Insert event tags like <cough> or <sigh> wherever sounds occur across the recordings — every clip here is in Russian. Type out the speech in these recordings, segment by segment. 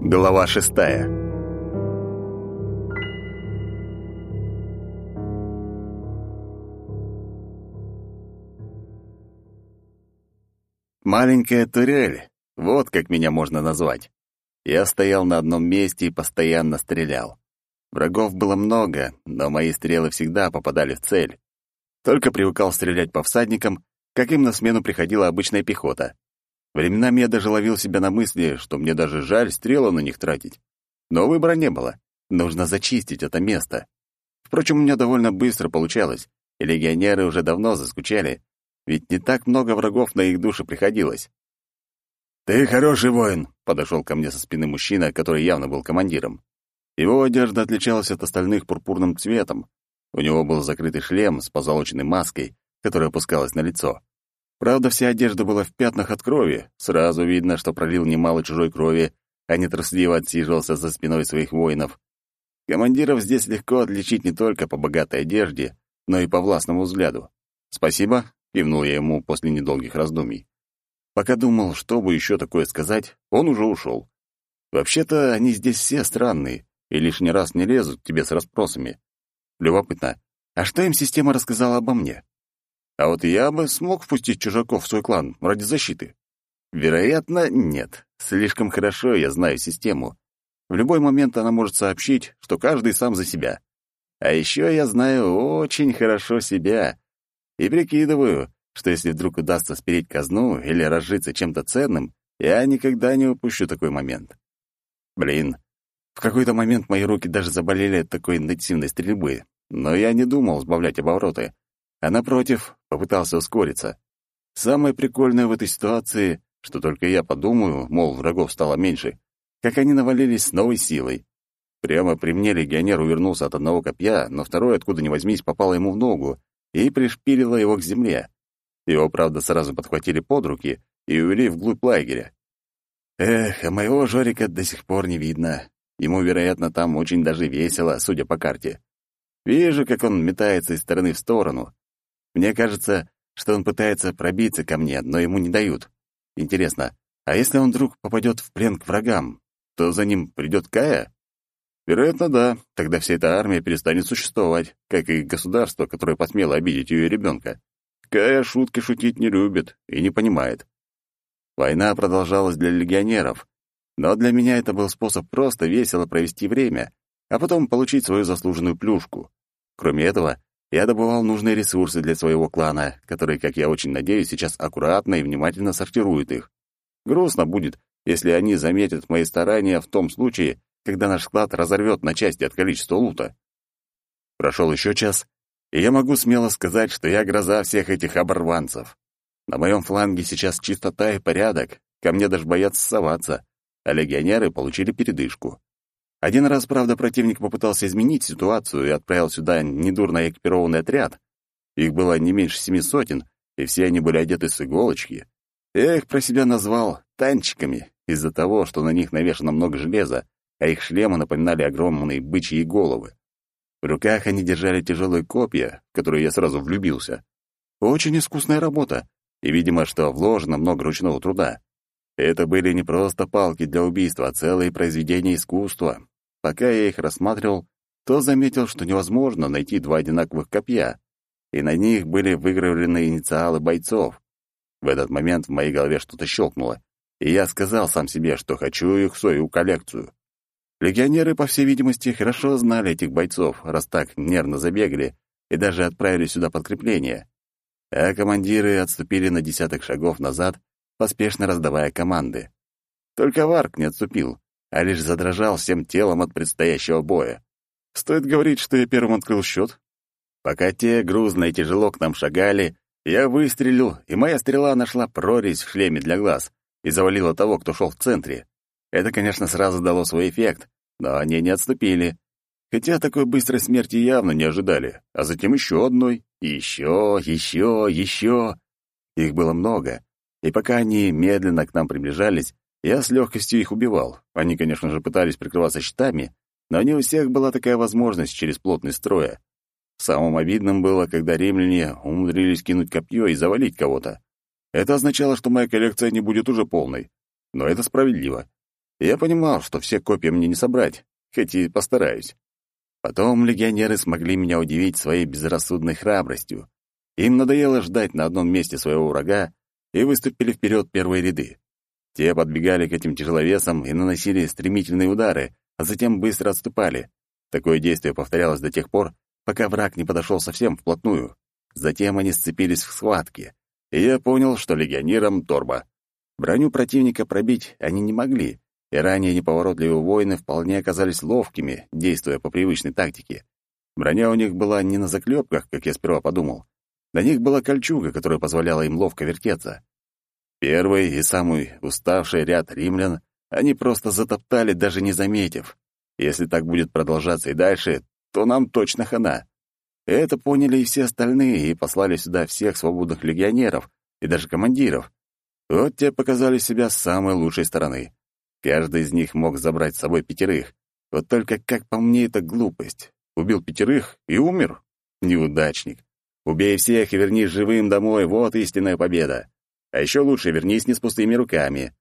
Глава шестая. Маленькая турель. Вот как меня можно назвать. Я стоял на одном месте и постоянно стрелял. Врагов было много, но мои стрелы всегда попадали в цель. Только привыкал стрелять по всадникам, как им на смену приходила обычная пехота. Временами я даже ловил себя на мысли, что мне даже жаль стрелы на них тратить. Но выбора не было. Нужно зачистить это место. Впрочем, у меня довольно быстро получалось, и легионеры уже давно заскучали, ведь не так много врагов на их души приходилось. «Ты хороший воин», — подошел ко мне со спины мужчина, который явно был командиром. Его одежда отличалась от остальных пурпурным цветом. У него был закрытый шлем с позолоченной маской, которая опускалась на лицо. Правда, вся одежда была в пятнах от крови. Сразу видно, что пролил немало чужой крови, а не трусливо отсиживался за спиной своих воинов. Командиров здесь легко отличить не только по богатой одежде, но и по властному взгляду. «Спасибо», — кивнул я ему после недолгих раздумий. Пока думал, что бы еще такое сказать, он уже ушел. Вообще-то они здесь все странные и лишний раз не лезут к тебе с расспросами. Любопытно, а что им система рассказала обо мне? А вот я бы смог впустить чужаков в свой клан ради защиты. Вероятно, нет. Слишком хорошо я знаю систему. В любой момент она может сообщить, что каждый сам за себя. А еще я знаю очень хорошо себя. И прикидываю, что если вдруг удастся спереть казну или разжиться чем-то ценным, я никогда не упущу такой момент. Блин, в какой-то момент мои руки даже заболели от такой интенсивной стрельбы, но я не думал сбавлять обороты, а напротив, попытался ускориться. Самое прикольное в этой ситуации, что только я подумаю, мол, врагов стало меньше, как они навалились с новой силой. Прямо при мне легионер увернулся от одного копья, но второе, откуда ни возьмись, попало ему в ногу и пришпилило его к земле. Его, правда, сразу подхватили под руки и увели вглубь лагеря. Эх, а моего Жорика до сих пор не видно. Ему, вероятно, там очень даже весело, судя по карте. Вижу, как он метается из стороны в сторону, мне кажется, что он пытается пробиться ко мне, но ему не дают. Интересно, а если он вдруг попадет в плен к врагам, то за ним придет Кая? Вероятно, да. Тогда вся эта армия перестанет существовать, как и государство, которое посмело обидеть ее ребенка. Кая шутки шутить не любит и не понимает. Война продолжалась для легионеров, но для меня это был способ просто весело провести время, а потом получить свою заслуженную плюшку. Кроме этого, я добывал нужные ресурсы для своего клана, который, как я очень надеюсь, сейчас аккуратно и внимательно сортирует их. Грустно будет, если они заметят мои старания в том случае, когда наш склад разорвет на части от количества лута. Прошел еще час, и я могу смело сказать, что я гроза всех этих оборванцев. На моем фланге сейчас чистота и порядок, ко мне даже боятся соваться, а легионеры получили передышку. Один раз, правда, противник попытался изменить ситуацию и отправил сюда недурно экипированный отряд. Их было не меньше семи сотен, и все они были одеты с иголочки. Я их про себя назвал «танчиками» из-за того, что на них навешано много железа, а их шлемы напоминали огромные бычьи головы. В руках они держали тяжелые копья, в которые я сразу влюбился. Очень искусная работа, и, видимо, что вложено много ручного труда. Это были не просто палки для убийства, а целые произведения искусства. Пока я их рассматривал, то заметил, что невозможно найти два одинаковых копья, и на них были выгравлены инициалы бойцов. В этот момент в моей голове что-то щелкнуло, и я сказал сам себе, что хочу их в свою коллекцию. Легионеры, по всей видимости, хорошо знали этих бойцов, раз так нервно забегали, и даже отправили сюда подкрепление. А командиры отступили на десяток шагов назад поспешно раздавая команды. Только Варк не отступил, а лишь задрожал всем телом от предстоящего боя. Стоит говорить, что я первым открыл счет. Пока те грузно и тяжело к нам шагали, я выстрелил, и моя стрела нашла прорезь в шлеме для глаз и завалила того, кто шел в центре. Это, конечно, сразу дало свой эффект, но они не отступили. Хотя такой быстрой смерти явно не ожидали, а затем еще одной, еще, еще, еще. Их было много, и пока они медленно к нам приближались, я с легкостью их убивал. Они, конечно же, пытались прикрываться щитами, но не у всех была такая возможность через плотность строя. Самым обидным было, когда римляне умудрились кинуть копье и завалить кого-то. Это означало, что моя коллекция не будет уже полной. Но это справедливо. Я понимал, что все копья мне не собрать, хоть и постараюсь. Потом легионеры смогли меня удивить своей безрассудной храбростью. Им надоело ждать на одном месте своего врага и выступили вперед первые ряды. Те подбегали к этим тяжеловесам и наносили стремительные удары, а затем быстро отступали. Такое действие повторялось до тех пор, пока враг не подошел совсем вплотную. Затем они сцепились в схватке, и я понял, что легионерам торба. Броню противника пробить они не могли, и ранее неповоротливые воины вполне оказались ловкими, действуя по привычной тактике. Броня у них была не на заклепках, как я сперва подумал. На них была кольчуга, которая позволяла им ловко вертеться. Первый и самый уставший ряд римлян они просто затоптали, даже не заметив. Если так будет продолжаться и дальше, то нам точно хана. Это поняли и все остальные, и послали сюда всех свободных легионеров, и даже командиров. Вот те показали себя с самой лучшей стороны. Каждый из них мог забрать с собой пятерых. Вот только, как по мне, это глупость. Убил пятерых и умер. Неудачник. Убей всех и вернись живым домой, вот истинная победа. А еще лучше вернись не с пустыми руками.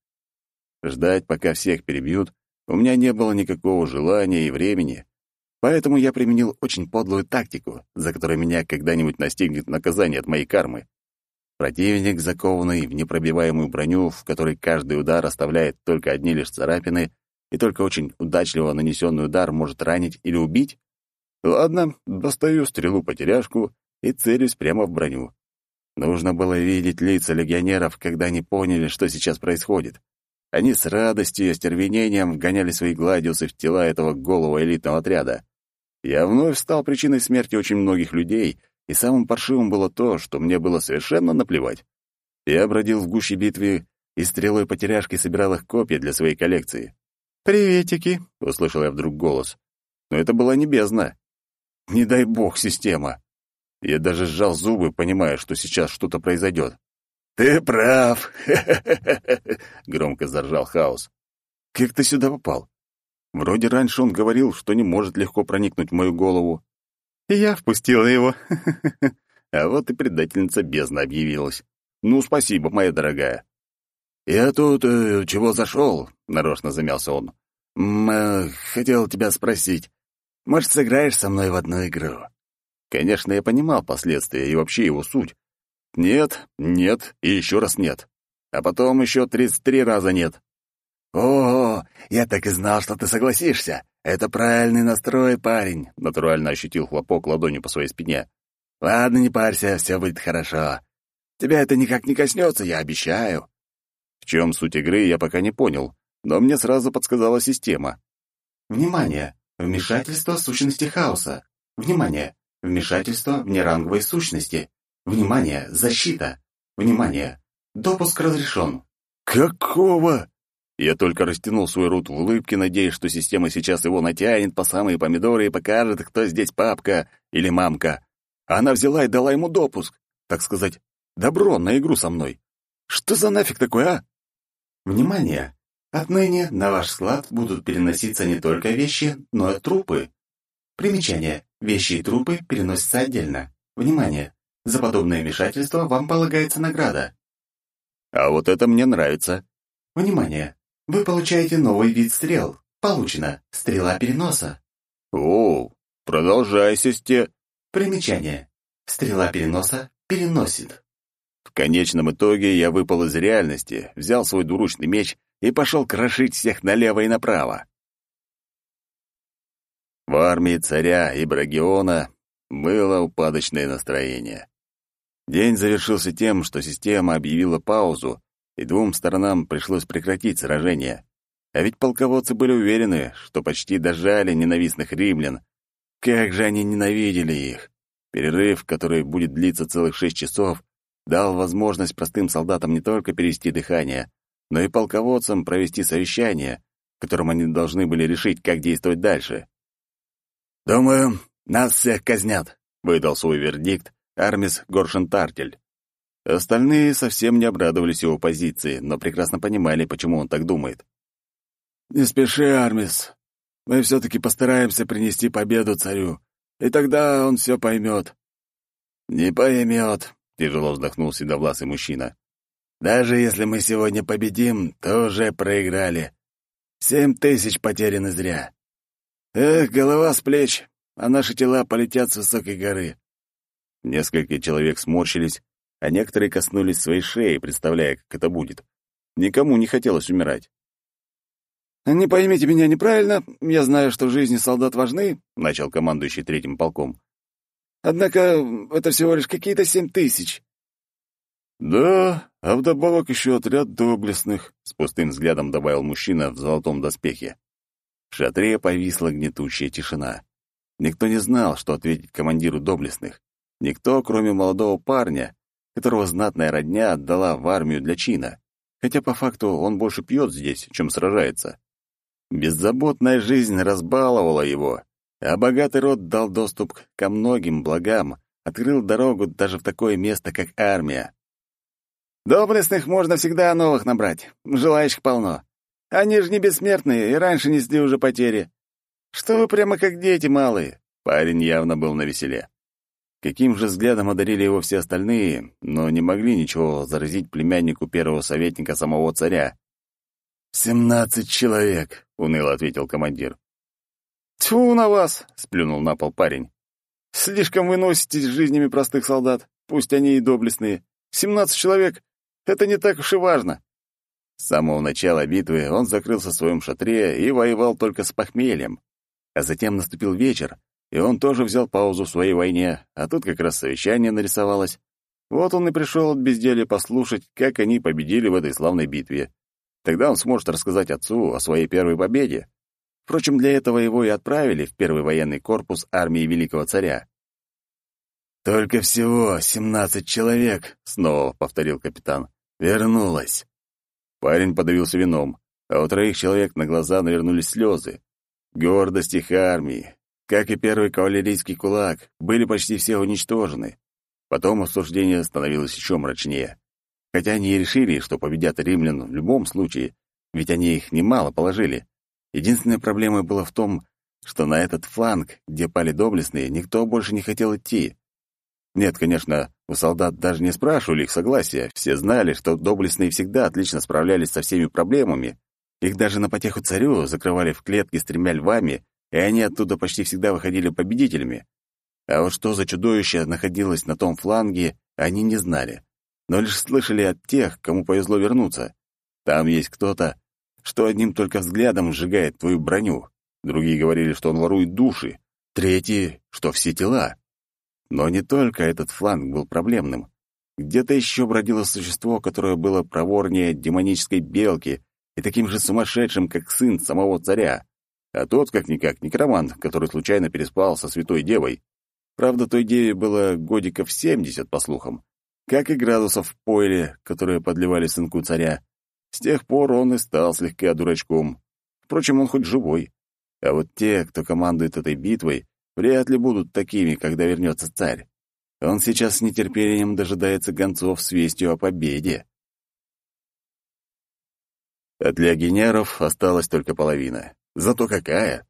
Ждать, пока всех перебьют, у меня не было никакого желания и времени. Поэтому я применил очень подлую тактику, за которой меня когда-нибудь настигнет наказание от моей кармы. Противник, закованный в непробиваемую броню, в которой каждый удар оставляет только одни лишь царапины, и только очень удачливо нанесенный удар может ранить или убить? Ладно, достаю стрелу-потеряшку и целюсь прямо в броню. Нужно было видеть лица легионеров, когда они поняли, что сейчас происходит. Они с радостью и остервенением вгоняли свои гладиусы в тела этого голого элитного отряда. Я вновь стал причиной смерти очень многих людей, и самым паршивым было то, что мне было совершенно наплевать. Я бродил в гуще битвы и стрелой потеряшки собирал их копья для своей коллекции. «Приветики!» — услышал я вдруг голос. Но это была не бездна. Не дай бог, система. Я даже сжал зубы, понимая, что сейчас что-то произойдет. «Ты прав!» <laughs> — громко заржал Хаос. «Как ты сюда попал? Вроде раньше он говорил, что не может легко проникнуть в мою голову. Я впустила его. <laughs> А вот и предательница бездна объявилась. Ну, спасибо, моя дорогая. Я тут э, чего зашел? Нарочно замялся он. М э, хотел тебя спросить. Может, сыграешь со мной в одну игру? Конечно, я понимал последствия и вообще его суть. Нет, нет и еще раз нет. А потом еще тридцать три раза нет. «О, я так и знал, что ты согласишься. Это правильный настрой, парень», — натурально ощутил хлопок ладонью по своей спине. «Ладно, не парься, все будет хорошо. Тебя это никак не коснется, я обещаю». В чем суть игры, я пока не понял, но мне сразу подсказала система. «Внимание! Вмешательство сущности хаоса. Внимание! Вмешательство внеранговой сущности. Внимание! Защита! Внимание! Допуск разрешен». «Какого?» Я только растянул свой рот в улыбке, надеясь, что система сейчас его натянет по самые помидоры и покажет, кто здесь папка или мамка. Она взяла и дала ему допуск, так сказать, добро на игру со мной. Что за нафиг такое, а? Внимание! Отныне на ваш склад будут переноситься не только вещи, но и трупы. Примечание. Вещи и трупы переносятся отдельно. Внимание! За подобное вмешательство вам полагается награда. А вот это мне нравится. Внимание! Вы получаете новый вид стрел. Получено. Стрела переноса. О, продолжай, сесте. Примечание. Стрела переноса переносит. В конечном итоге я выпал из реальности, взял свой двуручный меч и пошел крошить всех налево и направо. В армии царя Ибрагиона было упадочное настроение. День завершился тем, что система объявила паузу, и двум сторонам пришлось прекратить сражение. А ведь полководцы были уверены, что почти дожали ненавистных римлян. Как же они ненавидели их! Перерыв, который будет длиться целых шесть часов, дал возможность простым солдатам не только перевести дыхание, но и полководцам провести совещание, в котором они должны были решить, как действовать дальше. «Думаю, нас всех казнят», — выдал свой вердикт Армис Горшентартель. Остальные совсем не обрадовались его позиции, но прекрасно понимали, почему он так думает. «Не спеши, Армис. Мы все-таки постараемся принести победу царю, и тогда он все поймет». «Не поймет», — тяжело вздохнул седовласый мужчина. «Даже если мы сегодня победим, то уже проиграли. Семь тысяч потеряны зря. Эх, голова с плеч, а наши тела полетят с высокой горы. Несколько человек сморщились, а некоторые коснулись своей шеи, представляя, как это будет. Никому не хотелось умирать. «Не поймите меня неправильно, я знаю, что жизни солдат важны», — начал командующий третьим полком. «Однако это всего лишь какие-то семь тысяч». «Да, а вдобавок еще отряд доблестных», — с пустым взглядом добавил мужчина в золотом доспехе. В шатре повисла гнетущая тишина. Никто не знал, что ответить командиру доблестных. Никто, кроме молодого парня, которого знатная родня отдала в армию для чина. Хотя по факту он больше пьет здесь, чем сражается. Беззаботная жизнь разбаловала его, а богатый род дал доступ ко многим благам, открыл дорогу даже в такое место, как армия. Доблестных можно всегда новых набрать, желающих полно. Они же не бессмертные и раньше несли уже потери. Что вы прямо как дети малые?» Парень явно был на веселе. Каким же взглядом одарили его все остальные, но не могли ничего заразить племяннику первого советника самого царя. «Семнадцать человек», — уныло ответил командир. «Тьфу на вас!» — сплюнул на пол парень. «Слишком вы носитесь жизнями простых солдат, пусть они и доблестные. Семнадцать человек — это не так уж и важно». С самого начала битвы он закрылся в своем шатре и воевал только с похмельем. А затем наступил вечер, и он тоже взял паузу в своей войне, а тут как раз совещание нарисовалось. Вот он и пришел от безделия послушать, как они победили в этой славной битве. Тогда он сможет рассказать отцу о своей первой победе. Впрочем, для этого его и отправили в первый военный корпус армии великого царя. «Только всего семнадцать человек», — снова повторил капитан. «Вернулось». Парень подавился вином, а у троих человек на глаза навернулись слезы. Гордость их армии, как и первый кавалерийский кулак, были почти все уничтожены. Потом обсуждение становилось еще мрачнее хотя они и решили, что победят римлян в любом случае, ведь они их немало положили. Единственная проблема была в том, что на этот фланг, где пали доблестные, никто больше не хотел идти. Нет, конечно, у солдат даже не спрашивали их согласия, все знали, что доблестные всегда отлично справлялись со всеми проблемами. Их даже на потеху царю закрывали в клетке с тремя львами, и они оттуда почти всегда выходили победителями. А вот что за чудовище находилось на том фланге, они не знали но лишь слышали от тех, кому повезло вернуться. Там есть кто-то, что одним только взглядом сжигает твою броню. Другие говорили, что он ворует души. Третьи, что все тела. Но не только этот фланг был проблемным. Где-то еще бродило существо, которое было проворнее демонической белки и таким же сумасшедшим, как сын самого царя. А тот, как-никак, некромант, который случайно переспал со святой девой. Правда, той деве было годиков семьдесят, по слухам как и градусов в пойле, которые подливали сынку царя. С тех пор он и стал слегка дурачком. Впрочем, он хоть живой. А вот те, кто командует этой битвой, вряд ли будут такими, когда вернется царь. Он сейчас с нетерпением дожидается гонцов с вестью о победе. От легионеров осталась только половина. Зато какая?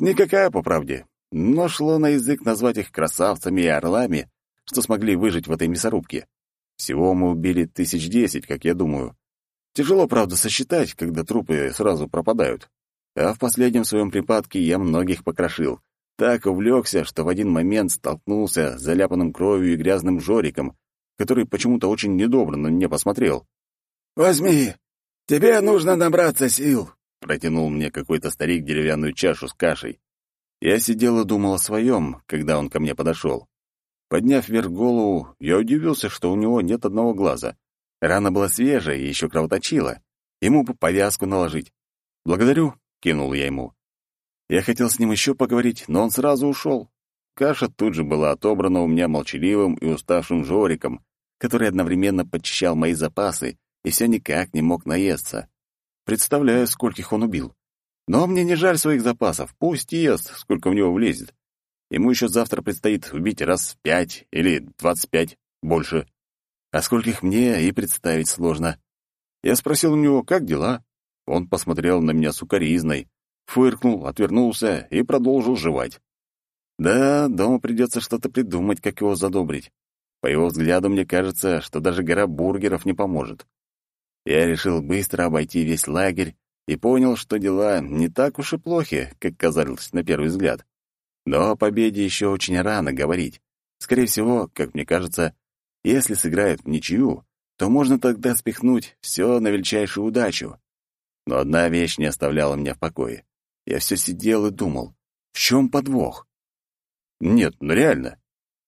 Никакая, по правде. Но шло на язык назвать их красавцами и орлами, что смогли выжить в этой мясорубке. Всего мы убили тысяч десять, как я думаю. Тяжело, правда, сосчитать, когда трупы сразу пропадают. А в последнем своем припадке я многих покрошил. Так увлекся, что в один момент столкнулся с заляпанным кровью и грязным Жориком, который почему-то очень недобро на меня посмотрел. «Возьми! Тебе нужно набраться сил!» Протянул мне какой-то старик деревянную чашу с кашей. Я сидел и думал о своем, когда он ко мне подошел. Подняв вверх голову, я удивился, что у него нет одного глаза. Рана была свежая и еще кровоточила. Ему бы повязку наложить. «Благодарю», — кинул я ему. Я хотел с ним еще поговорить, но он сразу ушел. Каша тут же была отобрана у меня молчаливым и уставшим Жориком, который одновременно подчищал мои запасы и все никак не мог наесться. Представляю, скольких он убил. Но мне не жаль своих запасов, пусть ест, сколько в него влезет. Ему еще завтра предстоит убить раз пять или двадцать пять, больше. А скольких мне и представить сложно. Я спросил у него, как дела. Он посмотрел на меня сукоризной, фыркнул, отвернулся и продолжил жевать. Да, дома придется что-то придумать, как его задобрить. По его взгляду, мне кажется, что даже гора бургеров не поможет. Я решил быстро обойти весь лагерь и понял, что дела не так уж и плохи, как казалось на первый взгляд. Но о победе еще очень рано говорить. Скорее всего, как мне кажется, если сыграют в ничью, то можно тогда спихнуть все на величайшую удачу. Но одна вещь не оставляла меня в покое. Я все сидел и думал, в чем подвох? Нет, ну реально.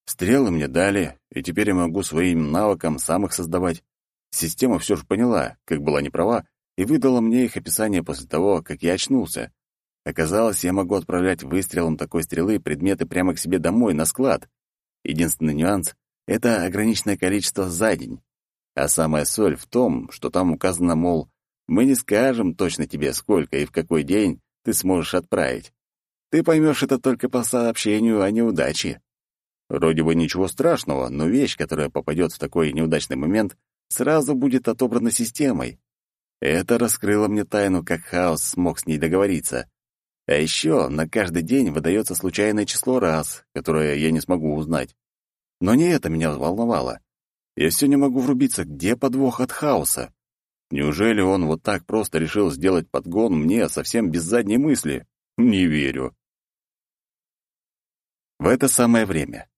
Стрелы мне дали, и теперь я могу своим навыкам сам их создавать. Система все же поняла, как была неправа, и выдала мне их описание после того, как я очнулся. Оказалось, я могу отправлять выстрелом такой стрелы предметы прямо к себе домой, на склад. Единственный нюанс — это ограниченное количество за день. А самая соль в том, что там указано, мол, мы не скажем точно тебе, сколько и в какой день ты сможешь отправить. Ты поймешь это только по сообщению о неудаче. Вроде бы ничего страшного, но вещь, которая попадет в такой неудачный момент, сразу будет отобрана системой. Это раскрыло мне тайну, как хаос смог с ней договориться. А еще на каждый день выдается случайное число раз, которое я не смогу узнать. Но не это меня волновало. Я все не могу врубиться, где подвох от хаоса. Неужели он вот так просто решил сделать подгон мне совсем без задней мысли? Не верю. В это самое время.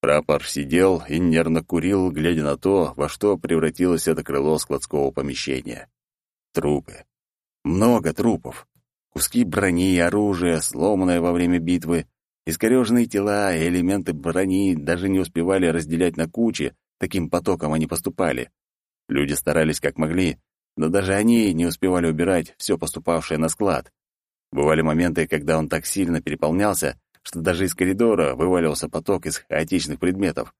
Прапор сидел и нервно курил, глядя на то, во что превратилось это крыло складского помещения. Трупы. Много трупов. Куски брони и оружия, сломанное во время битвы, искореженные тела и элементы брони даже не успевали разделять на кучи, таким потоком они поступали. Люди старались как могли, но даже они не успевали убирать все поступавшее на склад. Бывали моменты, когда он так сильно переполнялся, что даже из коридора вываливался поток из хаотичных предметов.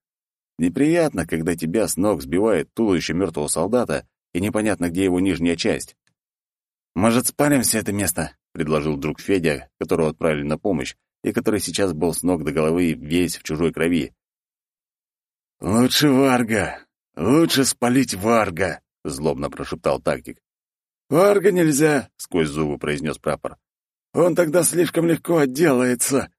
Неприятно, когда тебя с ног сбивает туловище мертвого солдата, и непонятно, где его нижняя часть. «Может, спалим все это место?» — предложил друг Федя, которого отправили на помощь, и который сейчас был с ног до головы весь в чужой крови. «Лучше Варга! Лучше спалить Варга!» — злобно прошептал тактик. «Варга нельзя!» — сквозь зубы произнес прапор. «Он тогда слишком легко отделается!»